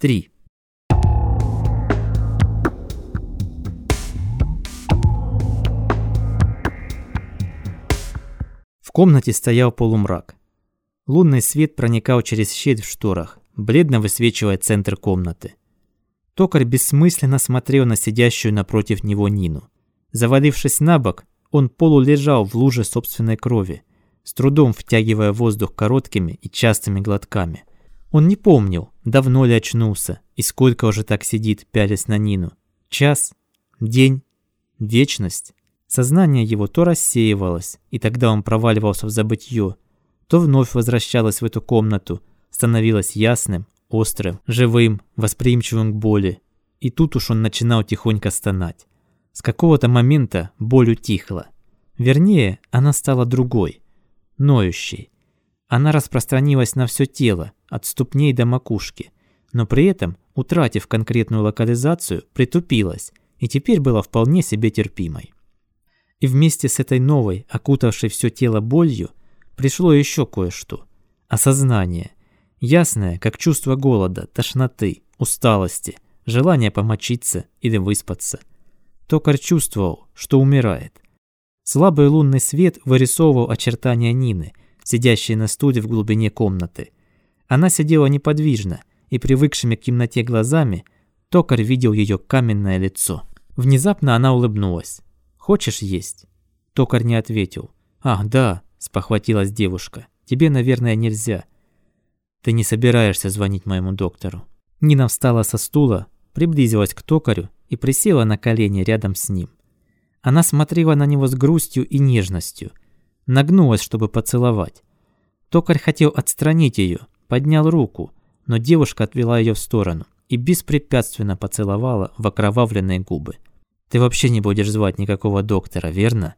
3. В комнате стоял полумрак. Лунный свет проникал через щель в шторах, бледно высвечивая центр комнаты. Токарь бессмысленно смотрел на сидящую напротив него Нину. Завалившись на бок, он полулежал в луже собственной крови, с трудом втягивая воздух короткими и частыми глотками. Он не помнил, давно ли очнулся и сколько уже так сидит, пялясь на Нину. Час? День? Вечность? Сознание его то рассеивалось, и тогда он проваливался в забытье, то вновь возвращалось в эту комнату, становилось ясным, острым, живым, восприимчивым к боли. И тут уж он начинал тихонько стонать. С какого-то момента боль утихла. Вернее, она стала другой, ноющей. Она распространилась на все тело, от ступней до макушки, но при этом, утратив конкретную локализацию, притупилась и теперь была вполне себе терпимой. И вместе с этой новой, окутавшей все тело болью, пришло еще кое-что. Осознание. Ясное, как чувство голода, тошноты, усталости, желание помочиться или выспаться. Токарь чувствовал, что умирает. Слабый лунный свет вырисовывал очертания Нины, сидящей на стуле в глубине комнаты. Она сидела неподвижно, и привыкшими к темноте глазами токарь видел ее каменное лицо. Внезапно она улыбнулась. Хочешь есть?» Токарь не ответил. «Ах, да», – спохватилась девушка. «Тебе, наверное, нельзя». «Ты не собираешься звонить моему доктору». Нина встала со стула, приблизилась к токарю и присела на колени рядом с ним. Она смотрела на него с грустью и нежностью, нагнулась, чтобы поцеловать. Токарь хотел отстранить ее, поднял руку, но девушка отвела ее в сторону и беспрепятственно поцеловала в окровавленные губы. Ты вообще не будешь звать никакого доктора, верно?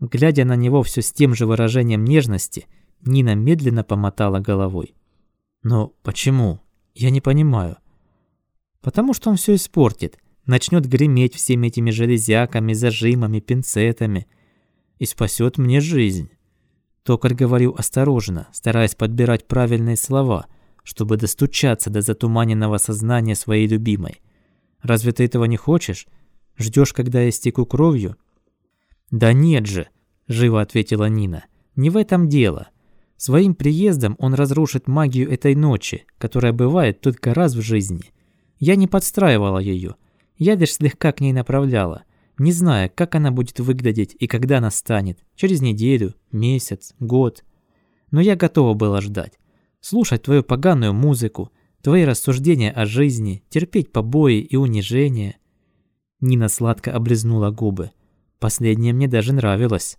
Глядя на него все с тем же выражением нежности, Нина медленно помотала головой. Но почему? Я не понимаю. Потому что он все испортит, начнет греметь всеми этими железяками, зажимами, пинцетами и спасет мне жизнь. Токарь говорил осторожно, стараясь подбирать правильные слова, чтобы достучаться до затуманенного сознания своей любимой. Разве ты этого не хочешь? Ждешь, когда я стеку кровью?» «Да нет же», – живо ответила Нина. «Не в этом дело. Своим приездом он разрушит магию этой ночи, которая бывает только раз в жизни. Я не подстраивала ее. Я лишь слегка к ней направляла, не зная, как она будет выглядеть и когда она станет. Через неделю, месяц, год. Но я готова была ждать. Слушать твою поганую музыку, твои рассуждения о жизни, терпеть побои и унижения – Нина сладко облизнула губы. Последнее мне даже нравилось.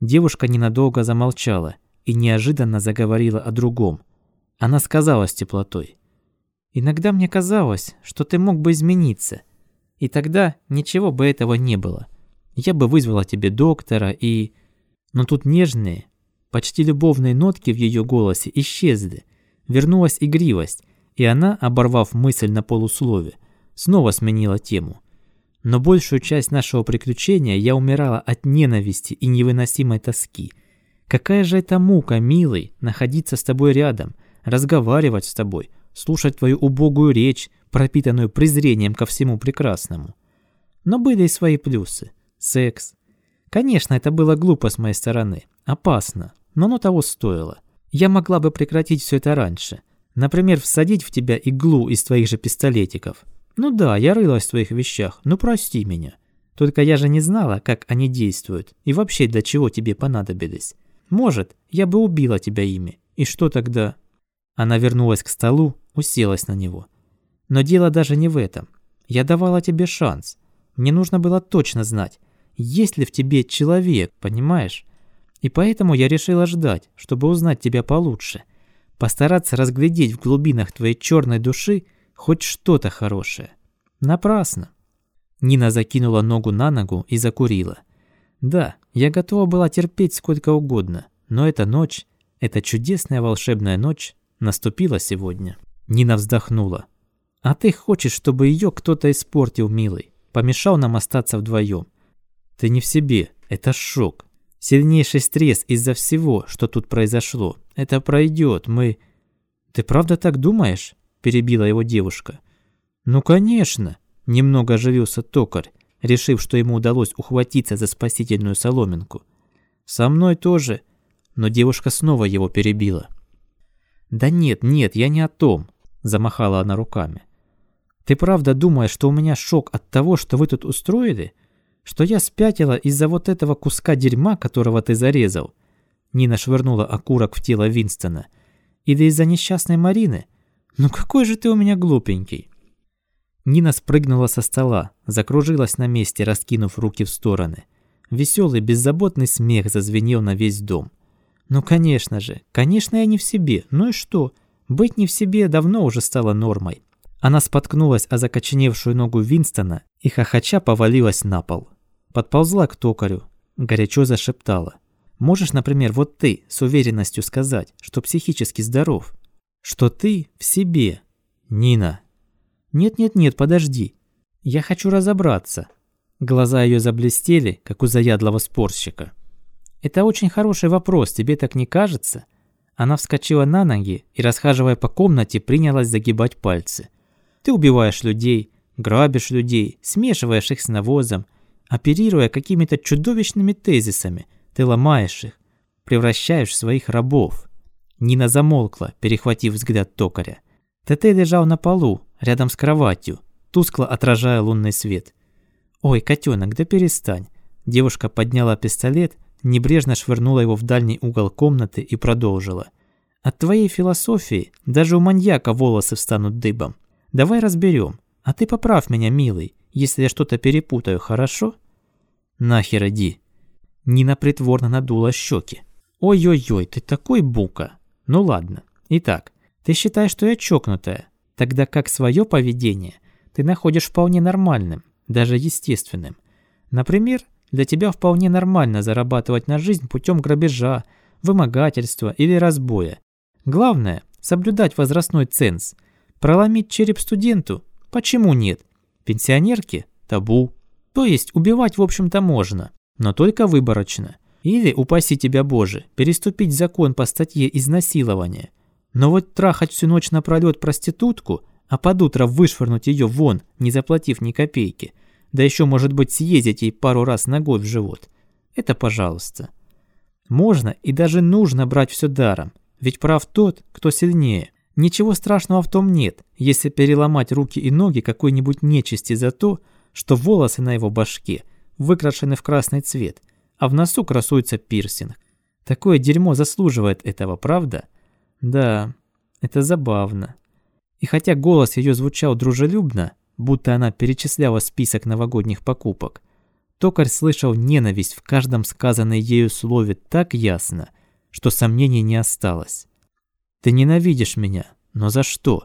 Девушка ненадолго замолчала и неожиданно заговорила о другом. Она сказала с теплотой. «Иногда мне казалось, что ты мог бы измениться, и тогда ничего бы этого не было. Я бы вызвала тебе доктора и...» Но тут нежные, почти любовные нотки в ее голосе исчезли. Вернулась игривость, и она, оборвав мысль на полуслове, снова сменила тему – но большую часть нашего приключения я умирала от ненависти и невыносимой тоски. Какая же это мука, милый, находиться с тобой рядом, разговаривать с тобой, слушать твою убогую речь, пропитанную презрением ко всему прекрасному. Но были и свои плюсы. Секс. Конечно, это было глупо с моей стороны, опасно, но оно того стоило. Я могла бы прекратить все это раньше. Например, всадить в тебя иглу из твоих же пистолетиков – ну да, я рылась в твоих вещах, ну прости меня. Только я же не знала, как они действуют и вообще для чего тебе понадобились. Может, я бы убила тебя ими. И что тогда? Она вернулась к столу, уселась на него. Но дело даже не в этом. Я давала тебе шанс. Мне нужно было точно знать, есть ли в тебе человек, понимаешь? И поэтому я решила ждать, чтобы узнать тебя получше. Постараться разглядеть в глубинах твоей черной души хоть что-то хорошее. Напрасно. Нина закинула ногу на ногу и закурила. Да, я готова была терпеть сколько угодно, но эта ночь, эта чудесная волшебная ночь наступила сегодня. Нина вздохнула. А ты хочешь, чтобы ее кто-то испортил, милый? Помешал нам остаться вдвоем. Ты не в себе, это шок. Сильнейший стресс из-за всего, что тут произошло. Это пройдет, мы... Ты правда так думаешь? – перебила его девушка. «Ну, конечно!» – немного оживился токарь, решив, что ему удалось ухватиться за спасительную соломинку. «Со мной тоже!» Но девушка снова его перебила. «Да нет, нет, я не о том!» – замахала она руками. «Ты правда думаешь, что у меня шок от того, что вы тут устроили? Что я спятила из-за вот этого куска дерьма, которого ты зарезал?» Нина швырнула окурок в тело Винстона. «Или из-за несчастной Марины? Ну какой же ты у меня глупенький!» Нина спрыгнула со стола, закружилась на месте, раскинув руки в стороны. Веселый, беззаботный смех зазвенел на весь дом. «Ну, конечно же, конечно, я не в себе. Ну и что? Быть не в себе давно уже стало нормой». Она споткнулась о закоченевшую ногу Винстона и хохоча повалилась на пол. Подползла к токарю, горячо зашептала. «Можешь, например, вот ты с уверенностью сказать, что психически здоров? Что ты в себе?» «Нина!» «Нет-нет-нет, подожди. Я хочу разобраться». Глаза ее заблестели, как у заядлого спорщика. «Это очень хороший вопрос, тебе так не кажется?» Она вскочила на ноги и, расхаживая по комнате, принялась загибать пальцы. «Ты убиваешь людей, грабишь людей, смешиваешь их с навозом, оперируя какими-то чудовищными тезисами, ты ломаешь их, превращаешь своих рабов». Нина замолкла, перехватив взгляд токаря. ТТ лежал на полу, рядом с кроватью, тускло отражая лунный свет. «Ой, котенок, да перестань!» Девушка подняла пистолет, небрежно швырнула его в дальний угол комнаты и продолжила. «От твоей философии даже у маньяка волосы встанут дыбом. Давай разберем. А ты поправь меня, милый, если я что-то перепутаю, хорошо?» «Нахер иди!» Нина притворно надула щеки. «Ой-ой-ой, ты такой бука!» «Ну ладно. Итак, ты считаешь, что я чокнутая, тогда как свое поведение ты находишь вполне нормальным, даже естественным. Например, для тебя вполне нормально зарабатывать на жизнь путем грабежа, вымогательства или разбоя. Главное – соблюдать возрастной ценз. Проломить череп студенту – почему нет? Пенсионерке – табу. То есть убивать в общем-то можно, но только выборочно. Или, упаси тебя Боже, переступить закон по статье изнасилования – но вот трахать всю ночь напролёт проститутку, а под утро вышвырнуть ее вон, не заплатив ни копейки, да еще, может быть, съездить ей пару раз ногой в живот. Это пожалуйста. Можно и даже нужно брать все даром, ведь прав тот, кто сильнее. Ничего страшного в том нет, если переломать руки и ноги какой-нибудь нечисти за то, что волосы на его башке выкрашены в красный цвет, а в носу красуется пирсинг. Такое дерьмо заслуживает этого, правда? Да, это забавно. И хотя голос ее звучал дружелюбно, будто она перечисляла список новогодних покупок, токарь слышал ненависть в каждом сказанном ею слове так ясно, что сомнений не осталось. «Ты ненавидишь меня, но за что?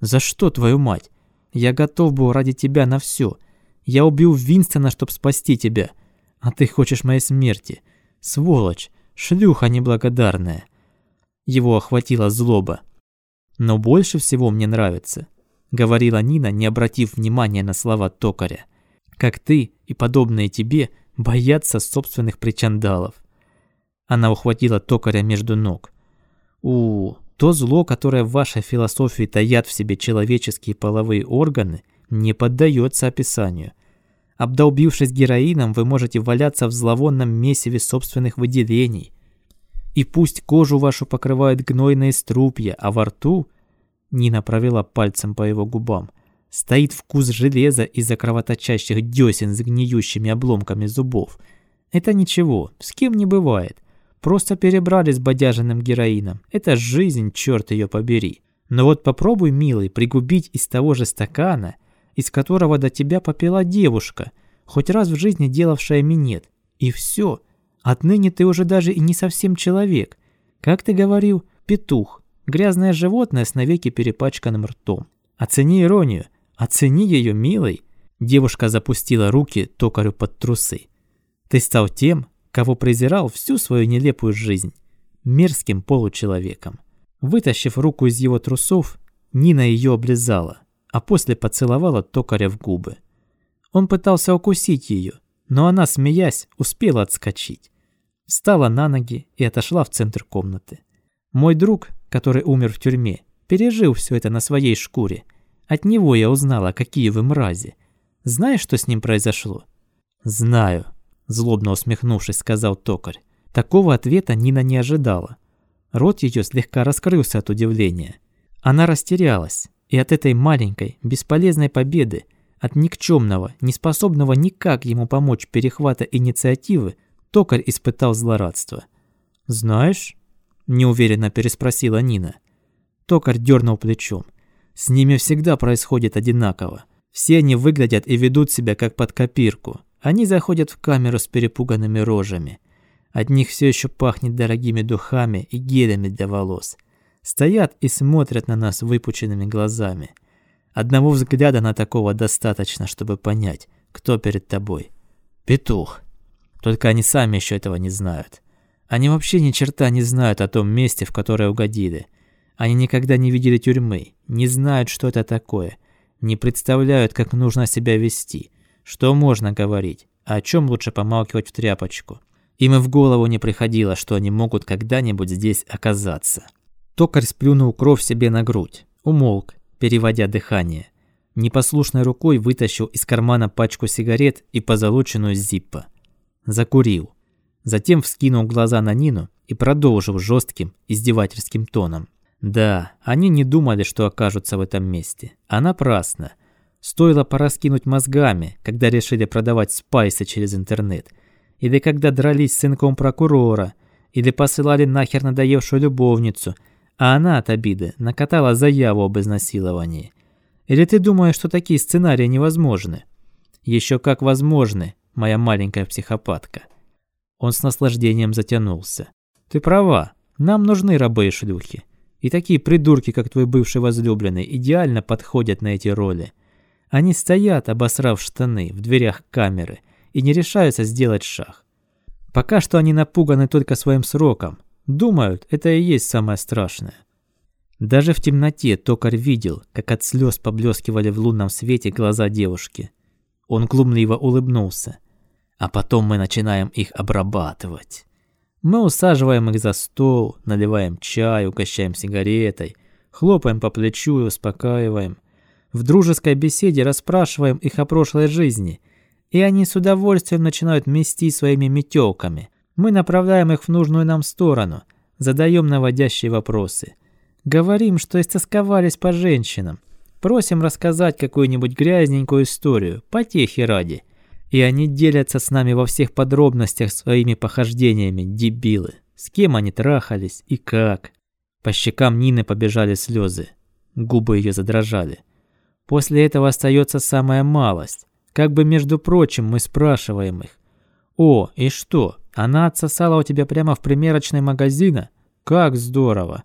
За что, твою мать? Я готов был ради тебя на все. Я убил Винстона, чтобы спасти тебя, а ты хочешь моей смерти. Сволочь, шлюха неблагодарная». Его охватила злоба. «Но больше всего мне нравится», — говорила Нина, не обратив внимания на слова токаря, «как ты и подобные тебе боятся собственных причандалов». Она ухватила токаря между ног. «У, то зло, которое в вашей философии таят в себе человеческие половые органы, не поддается описанию. Обдолбившись героином, вы можете валяться в зловонном месиве собственных выделений, и пусть кожу вашу покрывают гнойные струпья, а во рту, Нина провела пальцем по его губам, стоит вкус железа из-за кровоточащих десен с гниющими обломками зубов. Это ничего, с кем не бывает. Просто перебрали с бодяженным героином. Это жизнь, черт ее побери. Но вот попробуй, милый, пригубить из того же стакана, из которого до тебя попила девушка, хоть раз в жизни делавшая минет. И все – Отныне ты уже даже и не совсем человек. Как ты говорил, петух, грязное животное с навеки перепачканным ртом. Оцени иронию, оцени ее, милый. Девушка запустила руки токарю под трусы. Ты стал тем, кого презирал всю свою нелепую жизнь. Мерзким получеловеком. Вытащив руку из его трусов, Нина ее облизала, а после поцеловала токаря в губы. Он пытался укусить ее, но она, смеясь, успела отскочить. Встала на ноги и отошла в центр комнаты. Мой друг, который умер в тюрьме, Пережил все это на своей шкуре. От него я узнала, какие вы мрази. Знаешь, что с ним произошло?» «Знаю», – злобно усмехнувшись, сказал токарь. Такого ответа Нина не ожидала. Рот ее слегка раскрылся от удивления. Она растерялась, и от этой маленькой, бесполезной победы, от никчемного, неспособного никак ему помочь перехвата инициативы, токарь испытал злорадство. «Знаешь?» – неуверенно переспросила Нина. Токарь дернул плечом. «С ними всегда происходит одинаково. Все они выглядят и ведут себя как под копирку. Они заходят в камеру с перепуганными рожами. От них все еще пахнет дорогими духами и гелями для волос. Стоят и смотрят на нас выпученными глазами. Одного взгляда на такого достаточно, чтобы понять, кто перед тобой. Петух. Только они сами еще этого не знают. Они вообще ни черта не знают о том месте, в которое угодили. Они никогда не видели тюрьмы, не знают, что это такое, не представляют, как нужно себя вести, что можно говорить, а о чем лучше помалкивать в тряпочку. Им и в голову не приходило, что они могут когда-нибудь здесь оказаться. Токарь сплюнул кровь себе на грудь, умолк, переводя дыхание. Непослушной рукой вытащил из кармана пачку сигарет и позолоченную зиппа. Закурил. Затем вскинул глаза на Нину и продолжил жестким, издевательским тоном. Да, они не думали, что окажутся в этом месте. А напрасно. Стоило пораскинуть мозгами, когда решили продавать спайсы через интернет – или когда дрались с сынком прокурора, или посылали нахер надоевшую любовницу, а она от обиды накатала заяву об изнасиловании. Или ты думаешь, что такие сценарии невозможны? Еще как возможны, моя маленькая психопатка. Он с наслаждением затянулся. Ты права, нам нужны рабы и шлюхи. И такие придурки, как твой бывший возлюбленный, идеально подходят на эти роли. Они стоят, обосрав штаны, в дверях камеры – и не решаются сделать шаг. Пока что они напуганы только своим сроком. Думают, это и есть самое страшное. Даже в темноте токарь видел, как от слез поблескивали в лунном свете глаза девушки. Он глумливо улыбнулся. А потом мы начинаем их обрабатывать. Мы усаживаем их за стол, наливаем чай, угощаем сигаретой, хлопаем по плечу и успокаиваем. В дружеской беседе расспрашиваем их о прошлой жизни – и они с удовольствием начинают мести своими метелками. Мы направляем их в нужную нам сторону, задаем наводящие вопросы. Говорим, что истосковались по женщинам. Просим рассказать какую-нибудь грязненькую историю, потехи ради. И они делятся с нами во всех подробностях своими похождениями, дебилы. С кем они трахались и как. По щекам Нины побежали слезы. Губы ее задрожали. После этого остается самая малость. Как бы, между прочим, мы спрашиваем их. «О, и что, она отсосала у тебя прямо в примерочной магазина? Как здорово!»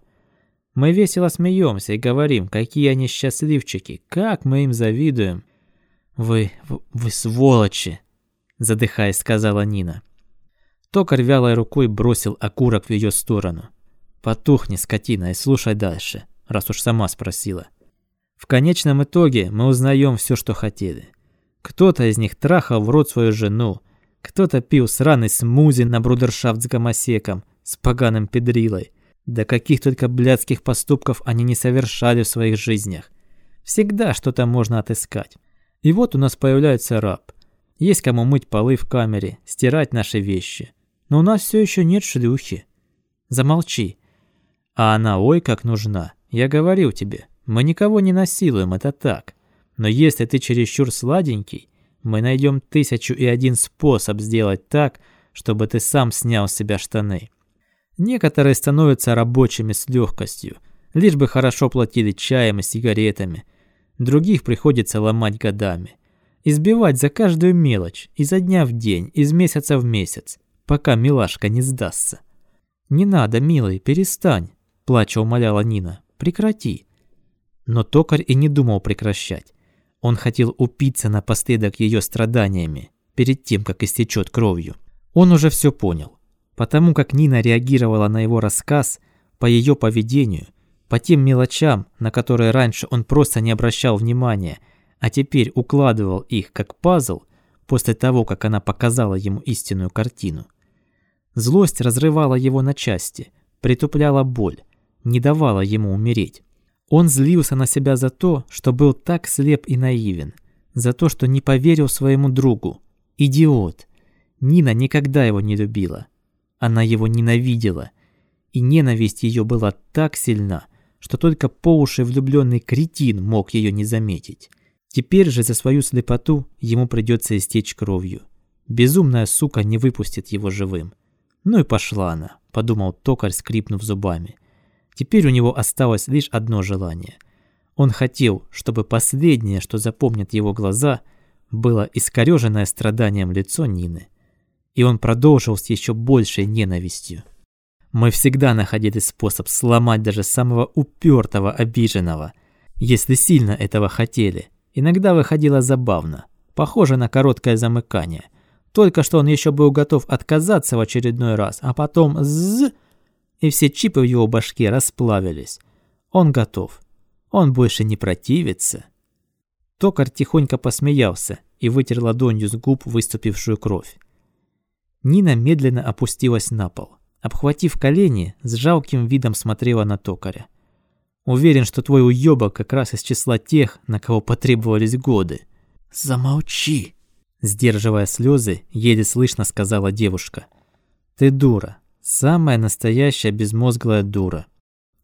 Мы весело смеемся и говорим, какие они счастливчики, как мы им завидуем. «Вы, вы сволочи!» – задыхаясь, сказала Нина. Токарь вялой рукой бросил окурок в ее сторону. «Потухни, скотина, и слушай дальше, раз уж сама спросила». В конечном итоге мы узнаем все, что хотели. Кто-то из них трахал в рот свою жену, кто-то пил сраный смузи на брудершафт с гомосеком, с поганым педрилой. Да каких только блядских поступков они не совершали в своих жизнях. Всегда что-то можно отыскать. И вот у нас появляется раб. Есть кому мыть полы в камере, стирать наши вещи. Но у нас все еще нет шлюхи. Замолчи. А она ой как нужна. Я говорил тебе, мы никого не насилуем, это так. Но если ты чересчур сладенький, мы найдем тысячу и один способ сделать так, чтобы ты сам снял с себя штаны. Некоторые становятся рабочими с легкостью, лишь бы хорошо платили чаем и сигаретами. Других приходится ломать годами. Избивать за каждую мелочь, изо дня в день, из месяца в месяц, пока милашка не сдастся. «Не надо, милый, перестань», – плача умоляла Нина. «Прекрати». Но токарь и не думал прекращать. Он хотел упиться напоследок ее страданиями, перед тем, как истечет кровью. Он уже все понял. Потому как Нина реагировала на его рассказ, по ее поведению, по тем мелочам, на которые раньше он просто не обращал внимания, а теперь укладывал их как пазл после того, как она показала ему истинную картину. Злость разрывала его на части, притупляла боль, не давала ему умереть. Он злился на себя за то, что был так слеп и наивен, за то, что не поверил своему другу. Идиот. Нина никогда его не любила. Она его ненавидела. И ненависть ее была так сильна, что только по уши влюбленный кретин мог ее не заметить. Теперь же за свою слепоту ему придется истечь кровью. Безумная сука не выпустит его живым. Ну и пошла она, подумал токарь, скрипнув зубами. Теперь у него осталось лишь одно желание. Он хотел, чтобы последнее, что запомнят его глаза, было искореженное страданием лицо Нины. И он продолжил с еще большей ненавистью. Мы всегда находили способ сломать даже самого упертого обиженного, если сильно этого хотели. Иногда выходило забавно, похоже на короткое замыкание. Только что он еще был готов отказаться в очередной раз, а потом «ззз» и все чипы в его башке расплавились. Он готов. Он больше не противится. Токарь тихонько посмеялся и вытер ладонью с губ выступившую кровь. Нина медленно опустилась на пол. Обхватив колени, с жалким видом смотрела на токаря. «Уверен, что твой уёбок как раз из числа тех, на кого потребовались годы». «Замолчи!» Сдерживая слезы, еле слышно сказала девушка. «Ты дура. Самая настоящая безмозглая дура.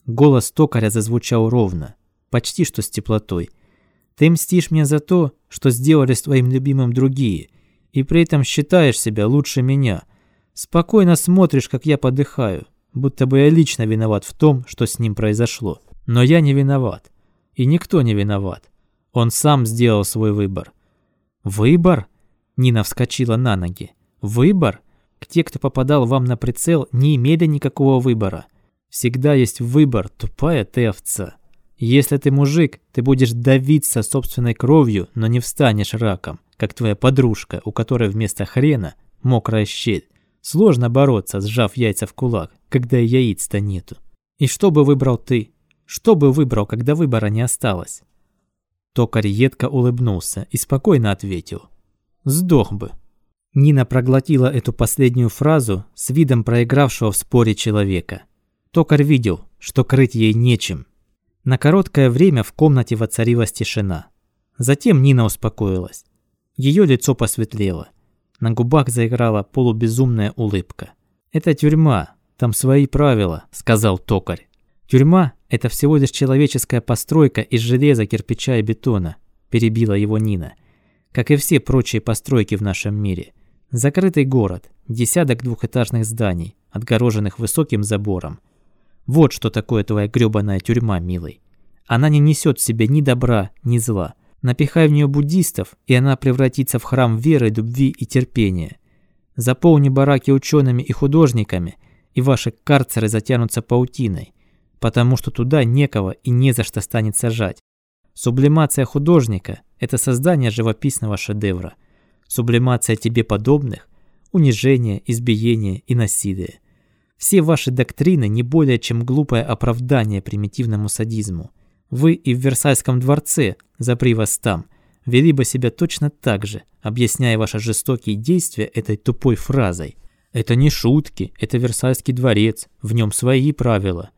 Голос токаря зазвучал ровно, почти что с теплотой. Ты мстишь мне за то, что сделали с твоим любимым другие, и при этом считаешь себя лучше меня. Спокойно смотришь, как я подыхаю, будто бы я лично виноват в том, что с ним произошло. Но я не виноват. И никто не виноват. Он сам сделал свой выбор. Выбор? Нина вскочила на ноги. Выбор? Те, кто попадал вам на прицел, не имели никакого выбора. Всегда есть выбор, тупая ты овца. Если ты мужик, ты будешь давиться собственной кровью, но не встанешь раком, как твоя подружка, у которой вместо хрена мокрая щель. Сложно бороться, сжав яйца в кулак, когда яиц-то нету. И что бы выбрал ты? Что бы выбрал, когда выбора не осталось? Токарь едко улыбнулся и спокойно ответил. Сдох бы. Нина проглотила эту последнюю фразу с видом проигравшего в споре человека. Токарь видел, что крыть ей нечем. На короткое время в комнате воцарилась тишина. Затем Нина успокоилась. Ее лицо посветлело. На губах заиграла полубезумная улыбка. «Это тюрьма, там свои правила», – сказал токарь. «Тюрьма – это всего лишь человеческая постройка из железа, кирпича и бетона», – перебила его Нина. «Как и все прочие постройки в нашем мире – Закрытый город, десяток двухэтажных зданий, отгороженных высоким забором. Вот что такое твоя грёбаная тюрьма, милый. Она не несет в себе ни добра, ни зла. Напихай в нее буддистов, и она превратится в храм веры, любви и терпения. Заполни бараки учеными и художниками, и ваши карцеры затянутся паутиной, потому что туда некого и не за что станет сажать. Сублимация художника – это создание живописного шедевра – сублимация тебе подобных, унижение, избиение и насилие. Все ваши доктрины не более чем глупое оправдание примитивному садизму. Вы и в Версальском дворце, запри вас там, вели бы себя точно так же, объясняя ваши жестокие действия этой тупой фразой. Это не шутки, это Версальский дворец, в нем свои правила.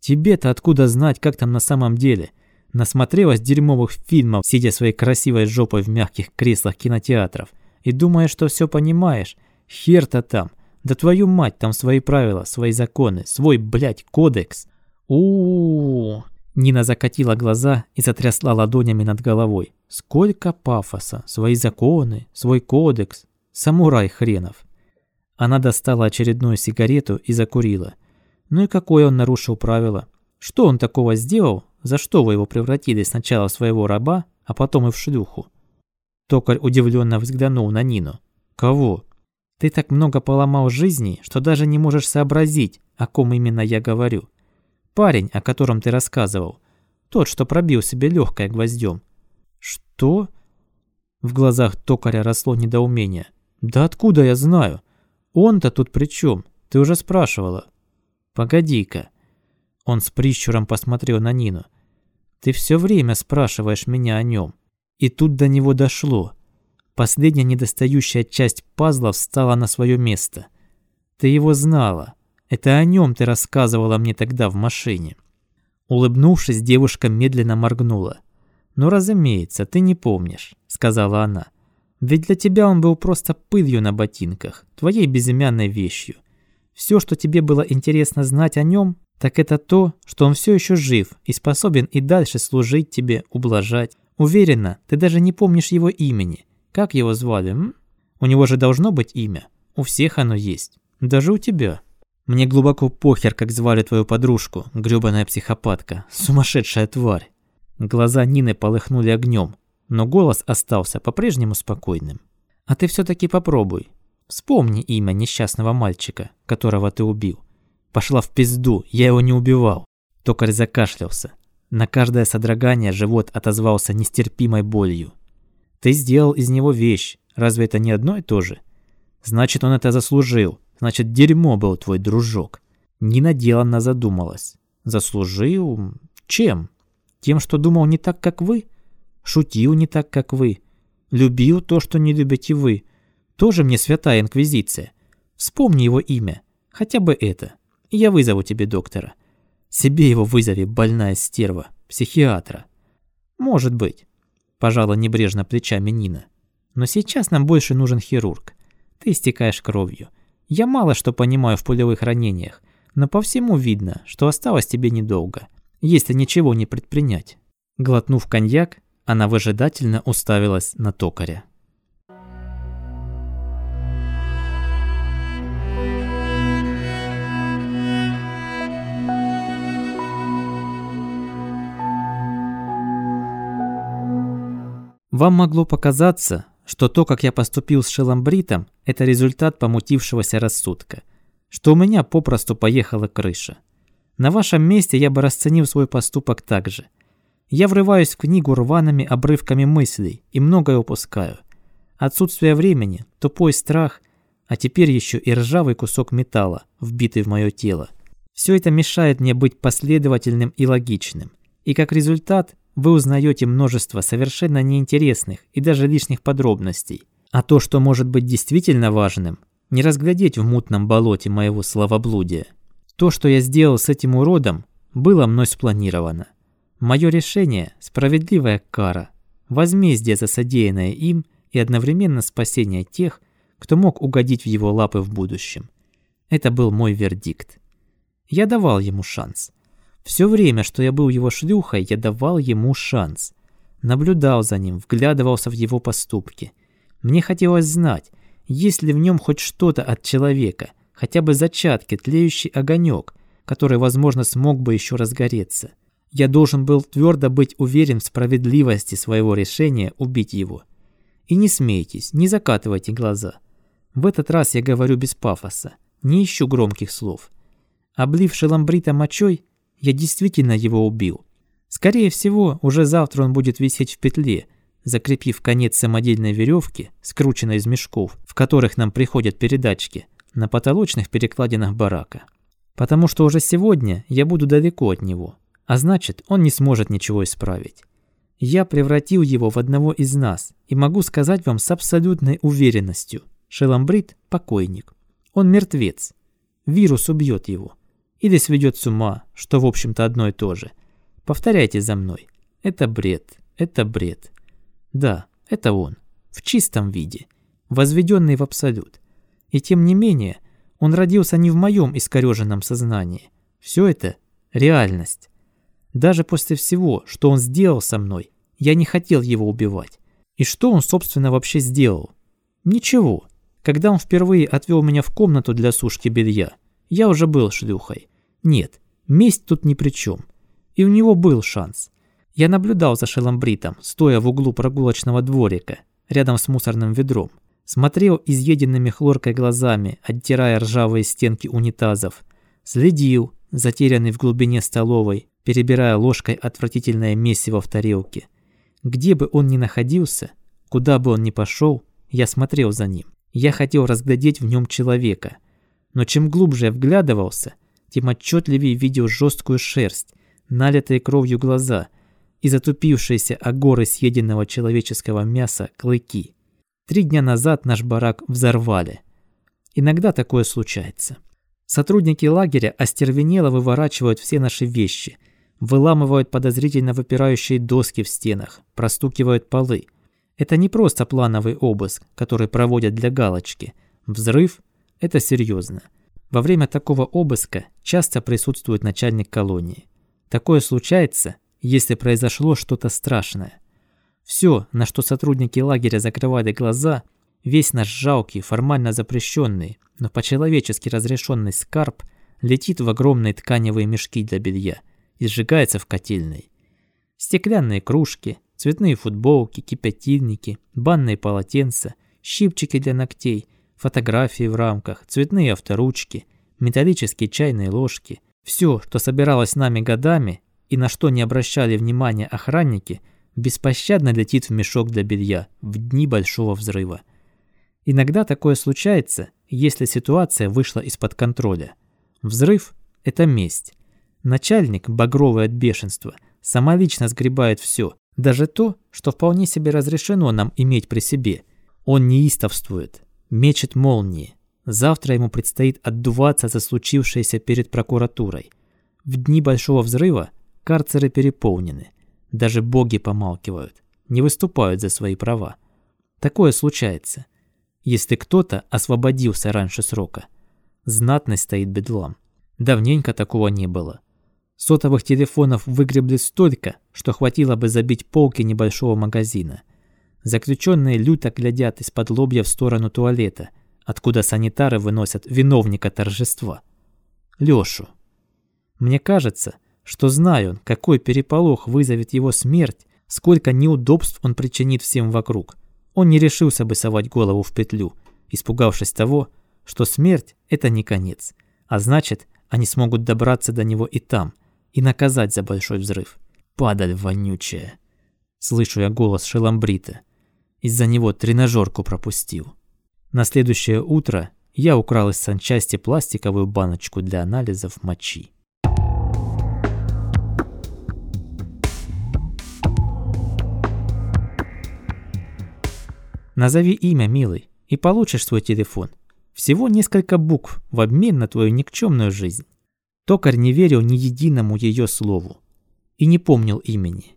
Тебе-то откуда знать, как там на самом деле? Насмотрелась дерьмовых фильмов, сидя своей красивой жопой в мягких креслах кинотеатров. И думая, что все понимаешь. Хер-то там. Да твою мать, там свои правила, свои законы, свой, блядь, кодекс. у у, -у. Нина закатила глаза и затрясла ладонями над головой. Сколько пафоса, свои законы, свой кодекс. Самурай хренов. Она достала очередную сигарету и закурила. Ну и какое он нарушил правило? Что он такого сделал, за что вы его превратили сначала в своего раба, а потом и в шлюху?» Токарь удивленно взглянул на Нину. «Кого?» «Ты так много поломал жизни, что даже не можешь сообразить, о ком именно я говорю. Парень, о котором ты рассказывал. Тот, что пробил себе легкое гвоздем». «Что?» В глазах токаря росло недоумение. «Да откуда я знаю? Он-то тут при чем? Ты уже спрашивала». «Погоди-ка». Он с прищуром посмотрел на Нину. Ты все время спрашиваешь меня о нем. И тут до него дошло. Последняя недостающая часть пазла встала на свое место. Ты его знала. Это о нем ты рассказывала мне тогда в машине. Улыбнувшись, девушка медленно моргнула. «Ну, разумеется, ты не помнишь», — сказала она. «Ведь для тебя он был просто пылью на ботинках, твоей безымянной вещью. Все, что тебе было интересно знать о нем, так это то, что он все еще жив и способен и дальше служить тебе, ублажать. Уверена, ты даже не помнишь его имени. Как его звали, м? У него же должно быть имя. У всех оно есть. Даже у тебя. Мне глубоко похер, как звали твою подружку, грёбаная психопатка, сумасшедшая тварь. Глаза Нины полыхнули огнем, но голос остался по-прежнему спокойным. А ты все таки попробуй. Вспомни имя несчастного мальчика, которого ты убил. Пошла в пизду, я его не убивал. Токарь закашлялся. На каждое содрогание живот отозвался нестерпимой болью. Ты сделал из него вещь, разве это не одно и то же? Значит, он это заслужил. Значит, дерьмо был твой дружок. Нина деланно задумалась. Заслужил? Чем? Тем, что думал не так, как вы? Шутил не так, как вы? Любил то, что не любите вы? Тоже мне святая инквизиция. Вспомни его имя. Хотя бы это. Я вызову тебе доктора. Себе его вызови, больная стерва. Психиатра. Может быть. Пожала небрежно плечами Нина. Но сейчас нам больше нужен хирург. Ты истекаешь кровью. Я мало что понимаю в пулевых ранениях, но по всему видно, что осталось тебе недолго, если ничего не предпринять. Глотнув коньяк, она выжидательно уставилась на токаря. Вам могло показаться, что то, как я поступил с Шеламбритом, это результат помутившегося рассудка, что у меня попросту поехала крыша. На вашем месте я бы расценил свой поступок так же. Я врываюсь в книгу рваными обрывками мыслей и многое упускаю. Отсутствие времени, тупой страх, а теперь еще и ржавый кусок металла, вбитый в мое тело. Все это мешает мне быть последовательным и логичным. И как результат вы узнаете множество совершенно неинтересных и даже лишних подробностей. А то, что может быть действительно важным, не разглядеть в мутном болоте моего словоблудия. То, что я сделал с этим уродом, было мной спланировано. Мое решение – справедливая кара, возмездие за содеянное им и одновременно спасение тех, кто мог угодить в его лапы в будущем. Это был мой вердикт. Я давал ему шанс. Все время, что я был его шлюхой, я давал ему шанс. Наблюдал за ним, вглядывался в его поступки. Мне хотелось знать, есть ли в нем хоть что-то от человека, хотя бы зачатки, тлеющий огонек, который, возможно, смог бы еще разгореться. Я должен был твердо быть уверен в справедливости своего решения убить его. И не смейтесь, не закатывайте глаза. В этот раз я говорю без пафоса, не ищу громких слов. Облив шеламбрита мочой, я действительно его убил. Скорее всего, уже завтра он будет висеть в петле, закрепив конец самодельной веревки, скрученной из мешков, в которых нам приходят передатчики, на потолочных перекладинах барака. Потому что уже сегодня я буду далеко от него, а значит, он не сможет ничего исправить. Я превратил его в одного из нас и могу сказать вам с абсолютной уверенностью. Шеламбрит – покойник. Он мертвец. Вирус убьет его или сведет с ума, что в общем-то одно и то же. Повторяйте за мной. Это бред, это бред. Да, это он, в чистом виде, возведенный в абсолют. И тем не менее, он родился не в моем искореженном сознании. Все это – реальность. Даже после всего, что он сделал со мной, я не хотел его убивать. И что он, собственно, вообще сделал? Ничего. Когда он впервые отвел меня в комнату для сушки белья – я уже был шлюхой. Нет, месть тут ни при чем. И у него был шанс. Я наблюдал за Шеламбритом, стоя в углу прогулочного дворика, рядом с мусорным ведром. Смотрел изъеденными хлоркой глазами, оттирая ржавые стенки унитазов. Следил, затерянный в глубине столовой, перебирая ложкой отвратительное месиво в тарелке. Где бы он ни находился, куда бы он ни пошел, я смотрел за ним. Я хотел разглядеть в нем человека – но чем глубже я вглядывался, тем отчетливее видел жесткую шерсть, налитые кровью глаза и затупившиеся огоры съеденного человеческого мяса клыки. Три дня назад наш барак взорвали. Иногда такое случается. Сотрудники лагеря остервенело выворачивают все наши вещи, выламывают подозрительно выпирающие доски в стенах, простукивают полы. Это не просто плановый обыск, который проводят для галочки. Взрыв – это серьезно. Во время такого обыска часто присутствует начальник колонии. Такое случается, если произошло что-то страшное. Все, на что сотрудники лагеря закрывали глаза, весь наш жалкий, формально запрещенный, но по-человечески разрешенный скарб летит в огромные тканевые мешки для белья и сжигается в котельной. Стеклянные кружки, цветные футболки, кипятильники, банные полотенца, щипчики для ногтей, фотографии в рамках, цветные авторучки, металлические чайные ложки. Все, что собиралось нами годами и на что не обращали внимания охранники – беспощадно летит в мешок для белья в дни большого взрыва. Иногда такое случается, если ситуация вышла из-под контроля. Взрыв – это месть. Начальник, багровый от бешенства, самолично сгребает все, даже то, что вполне себе разрешено нам иметь при себе. Он неистовствует, мечет молнии. Завтра ему предстоит отдуваться за случившееся перед прокуратурой. В дни большого взрыва карцеры переполнены. Даже боги помалкивают, не выступают за свои права. Такое случается, если кто-то освободился раньше срока. Знатность стоит бедлам. Давненько такого не было. Сотовых телефонов выгребли столько, что хватило бы забить полки небольшого магазина. Заключенные люто глядят из-под лобья в сторону туалета, откуда санитары выносят виновника торжества. Лёшу. Мне кажется, что знаю, какой переполох вызовет его смерть, сколько неудобств он причинит всем вокруг. Он не решился бы совать голову в петлю, испугавшись того, что смерть – это не конец, а значит, они смогут добраться до него и там, и наказать за большой взрыв. Падаль вонючая. Слышу я голос Шеламбрита. Из-за него тренажерку пропустил. На следующее утро я украл из санчасти пластиковую баночку для анализов мочи. Назови имя, милый, и получишь свой телефон. Всего несколько букв в обмен на твою никчемную жизнь. Токарь не верил ни единому ее слову и не помнил имени.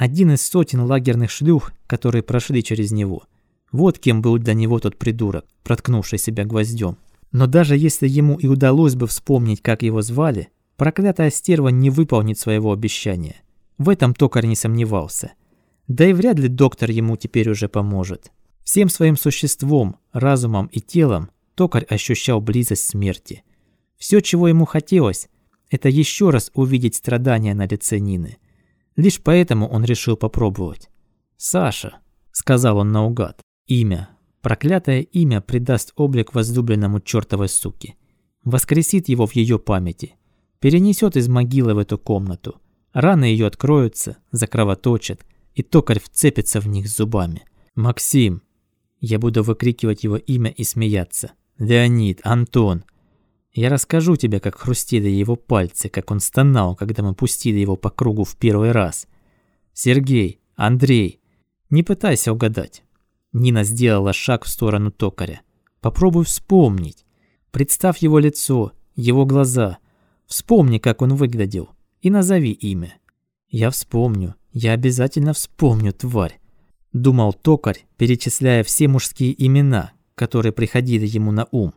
Один из сотен лагерных шлюх, которые прошли через него. Вот кем был для него тот придурок, проткнувший себя гвоздем. Но даже если ему и удалось бы вспомнить, как его звали, проклятая стерва не выполнит своего обещания. В этом токарь не сомневался. Да и вряд ли доктор ему теперь уже поможет. Всем своим существом, разумом и телом токарь ощущал близость смерти. Все, чего ему хотелось, это еще раз увидеть страдания на лице Нины. Лишь поэтому он решил попробовать. «Саша», — сказал он наугад, — «имя, проклятое имя придаст облик возлюбленному чертовой суки, воскресит его в ее памяти, перенесет из могилы в эту комнату, раны ее откроются, закровоточат, и токарь вцепится в них зубами. «Максим», я буду выкрикивать его имя и смеяться. «Леонид! Антон!» Я расскажу тебе, как хрустели его пальцы, как он стонал, когда мы пустили его по кругу в первый раз. «Сергей! Андрей!» Не пытайся угадать. Нина сделала шаг в сторону токаря. Попробуй вспомнить. Представь его лицо, его глаза. Вспомни, как он выглядел. И назови имя. Я вспомню. Я обязательно вспомню, тварь. Думал токарь, перечисляя все мужские имена, которые приходили ему на ум.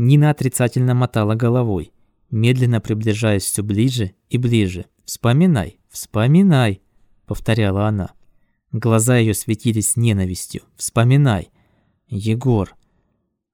Нина отрицательно мотала головой, медленно приближаясь все ближе и ближе. «Вспоминай, вспоминай», — повторяла она. Глаза ее светились ненавистью. «Вспоминай». «Егор».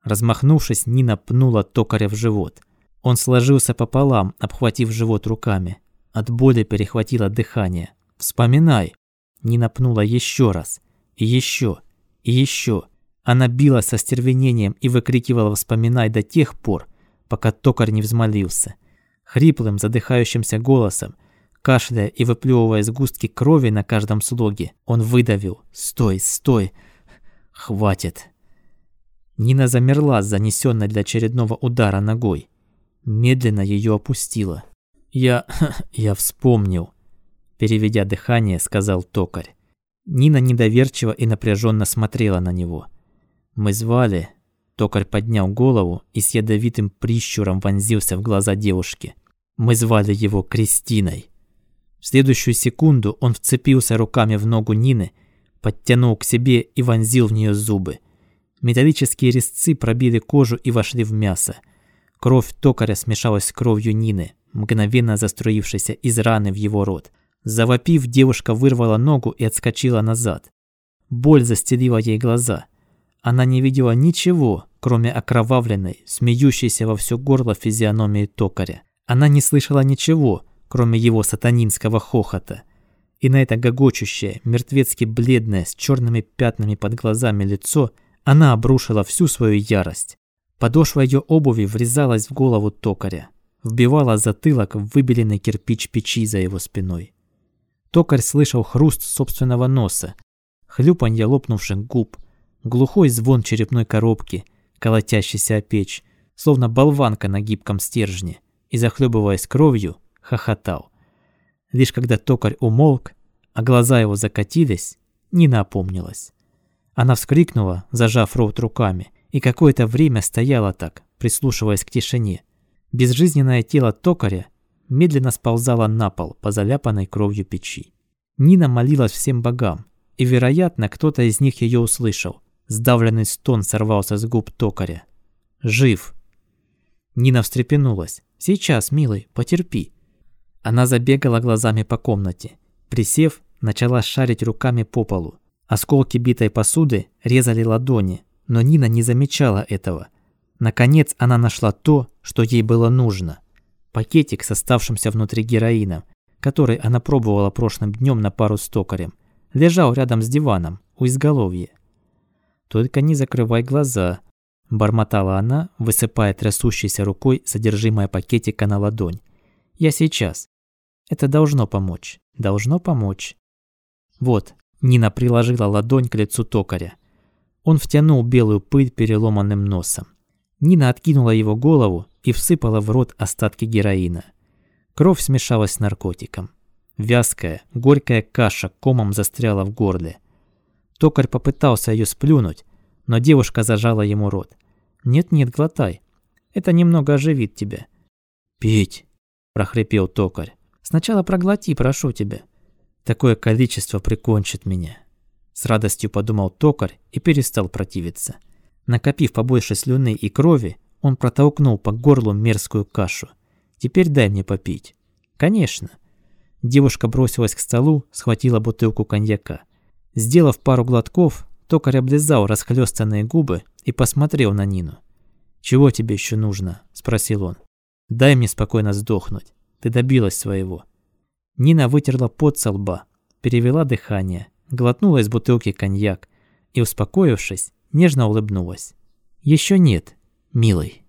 Размахнувшись, Нина пнула токаря в живот. Он сложился пополам, обхватив живот руками. От боли перехватило дыхание. «Вспоминай». Не напнула еще раз. И еще. И еще. Она била со стервенением и выкрикивала «вспоминай» до тех пор, пока токарь не взмолился. Хриплым, задыхающимся голосом, кашляя и выплевывая сгустки крови на каждом слоге, он выдавил «Стой, стой! Хватит!» Нина замерла, занесенной для очередного удара ногой. Медленно ее опустила. «Я... я вспомнил», Переведя дыхание, сказал токарь. Нина недоверчиво и напряженно смотрела на него. «Мы звали...» Токарь поднял голову и с ядовитым прищуром вонзился в глаза девушки. «Мы звали его Кристиной». В следующую секунду он вцепился руками в ногу Нины, подтянул к себе и вонзил в нее зубы. Металлические резцы пробили кожу и вошли в мясо. Кровь токаря смешалась с кровью Нины, мгновенно заструившейся из раны в его рот. Завопив, девушка вырвала ногу и отскочила назад. Боль застелила ей глаза. Она не видела ничего, кроме окровавленной, смеющейся во все горло физиономии токаря. Она не слышала ничего, кроме его сатанинского хохота. И на это гогочущее, мертвецки бледное, с черными пятнами под глазами лицо она обрушила всю свою ярость. Подошва ее обуви врезалась в голову токаря, вбивала затылок в выбеленный кирпич печи за его спиной. Токарь слышал хруст собственного носа, хлюпанье лопнувших губ, глухой звон черепной коробки, колотящийся о печь, словно болванка на гибком стержне, и, захлебываясь кровью, хохотал. Лишь когда токарь умолк, а глаза его закатились, Нина опомнилась. Она вскрикнула, зажав рот руками, и какое-то время стояла так, прислушиваясь к тишине. Безжизненное тело токаря медленно сползало на пол по заляпанной кровью печи. Нина молилась всем богам, и, вероятно, кто-то из них ее услышал. Сдавленный стон сорвался с губ токаря. «Жив!» Нина встрепенулась. «Сейчас, милый, потерпи!» Она забегала глазами по комнате. Присев, начала шарить руками по полу. Осколки битой посуды резали ладони, но Нина не замечала этого. Наконец она нашла то, что ей было нужно. Пакетик с оставшимся внутри героином, который она пробовала прошлым днем на пару с токарем, лежал рядом с диваном, у изголовья. «Только не закрывай глаза», – бормотала она, высыпая трясущейся рукой содержимое пакетика на ладонь. «Я сейчас. Это должно помочь. Должно помочь. Вот, Нина приложила ладонь к лицу токаря. Он втянул белую пыль переломанным носом. Нина откинула его голову и всыпала в рот остатки героина. Кровь смешалась с наркотиком. Вязкая, горькая каша комом застряла в горле. Токарь попытался ее сплюнуть, но девушка зажала ему рот. «Нет-нет, глотай. Это немного оживит тебя». «Пить!» – прохрипел токарь. Сначала проглоти, прошу тебя. Такое количество прикончит меня. С радостью подумал токарь и перестал противиться. Накопив побольше слюны и крови, он протолкнул по горлу мерзкую кашу. Теперь дай мне попить. Конечно. Девушка бросилась к столу, схватила бутылку коньяка. Сделав пару глотков, токарь облизал расхлёстанные губы и посмотрел на Нину. «Чего тебе еще нужно?» – спросил он. «Дай мне спокойно сдохнуть. Ты добилась своего». Нина вытерла пот со лба, перевела дыхание, глотнула из бутылки коньяк и, успокоившись, нежно улыбнулась. «Еще нет, милый».